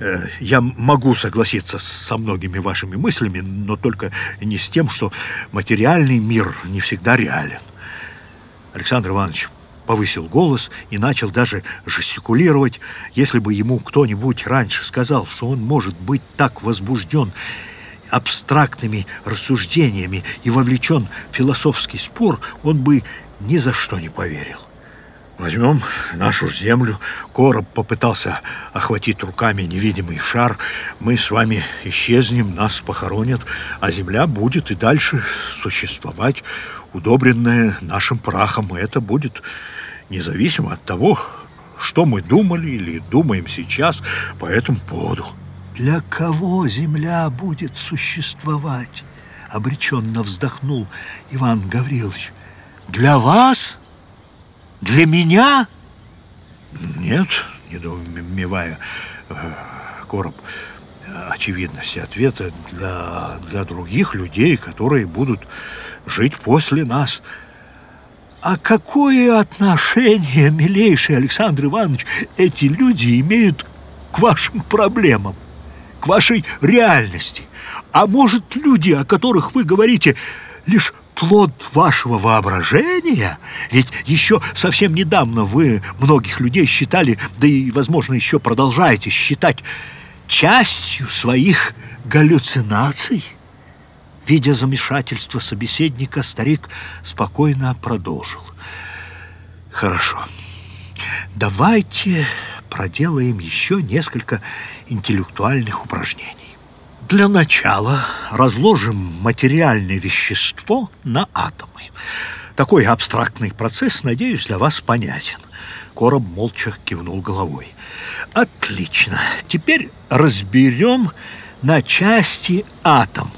Э, я могу согласиться со многими вашими мыслями, но только не с тем, что материальный мир не всегда реален. Александр Иванович повысил голос и начал даже жестикулировать. Если бы ему кто-нибудь раньше сказал, что он может быть так возбужден абстрактными рассуждениями и вовлечен в философский спор, он бы ни за что не поверил. Возьмем нашу землю. Короб попытался охватить руками невидимый шар. Мы с вами исчезнем, нас похоронят, а земля будет и дальше существовать, удобренная нашим прахом. И это будет независимо от того, что мы думали или думаем сейчас по этому поводу. Для кого земля будет существовать? Обреченно вздохнул Иван Гаврилович. Для вас? Для меня? Нет, недоумевая э, Короб очевидности ответа для, для других людей, которые будут жить после нас. А какое отношение, милейший Александр Иванович, эти люди имеют к вашим проблемам, к вашей реальности? А может, люди, о которых вы говорите, лишь плод вашего воображения? Ведь еще совсем недавно вы многих людей считали, да и, возможно, еще продолжаете считать частью своих галлюцинаций. Видя замешательство собеседника, старик спокойно продолжил. Хорошо, давайте проделаем еще несколько интеллектуальных упражнений. Для начала разложим материальное вещество на атомы. Такой абстрактный процесс, надеюсь, для вас понятен. Короб молча кивнул головой. Отлично. Теперь разберем на части атом.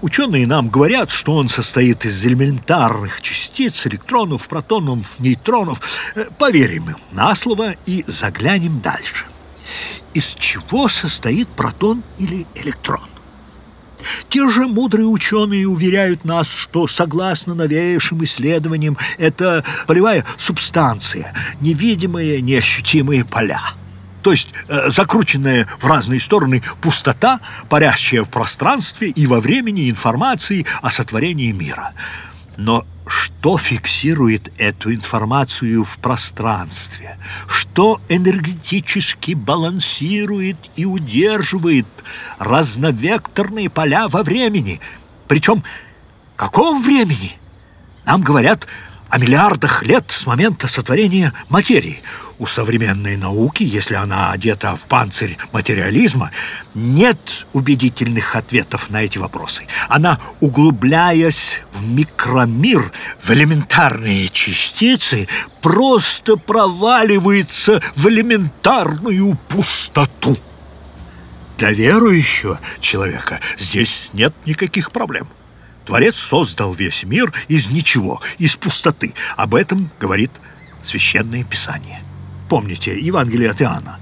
Ученые нам говорят, что он состоит из элементарных частиц, электронов, протонов, нейтронов. Э, поверим им на слово и заглянем дальше из чего состоит протон или электрон. Те же мудрые ученые уверяют нас, что, согласно новейшим исследованиям, это полевая субстанция, невидимые, неощутимые поля. То есть э, закрученная в разные стороны пустота, парящая в пространстве и во времени информации о сотворении мира. Но что фиксирует эту информацию в пространстве? Что энергетически балансирует и удерживает разновекторные поля во времени? Причем каком времени? Нам говорят о миллиардах лет с момента сотворения материи. У современной науки, если она одета в панцирь материализма, нет убедительных ответов на эти вопросы. Она, углубляясь в микромир, в элементарные частицы, просто проваливается в элементарную пустоту. Для верующего человека здесь нет никаких проблем. Творец создал весь мир из ничего, из пустоты. Об этом говорит Священное Писание. Помните Евангелие от Иоанна?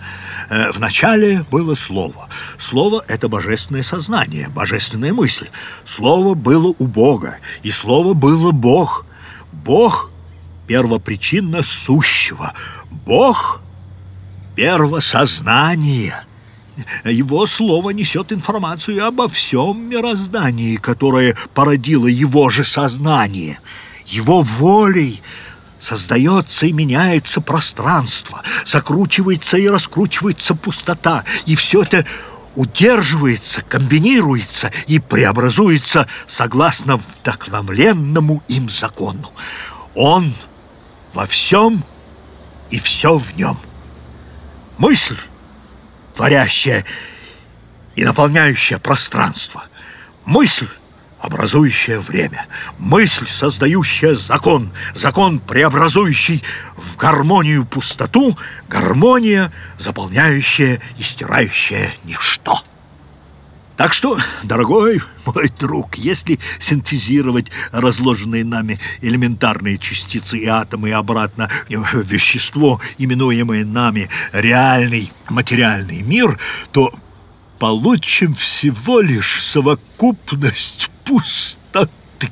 Э, в начале было Слово. Слово – это божественное сознание, божественная мысль. Слово было у Бога, и Слово было Бог. Бог – первопричина сущего. Бог – первосознание – его слово несет информацию обо всем мироздании, которое породило его же сознание. Его волей создается и меняется пространство, закручивается и раскручивается пустота, и все это удерживается, комбинируется и преобразуется согласно вдохновленному им закону. Он во всем и все в нем. Мысль творящая и наполняющая пространство. Мысль, образующая время. Мысль, создающая закон. Закон, преобразующий в гармонию пустоту. Гармония, заполняющая и стирающая ничто. Так что, дорогой мой друг, если синтезировать разложенные нами элементарные частицы и атомы обратно в вещество, именуемое нами реальный материальный мир, то получим всего лишь совокупность пустоты.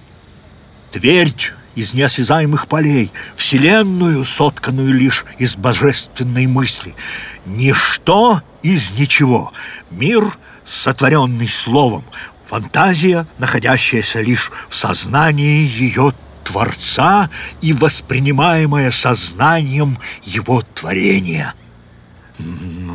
Твердь из неосязаемых полей, вселенную, сотканную лишь из божественной мысли. Ничто из ничего. Мир, сотворенный словом, фантазия, находящаяся лишь в сознании ее Творца и воспринимаемая сознанием его творения.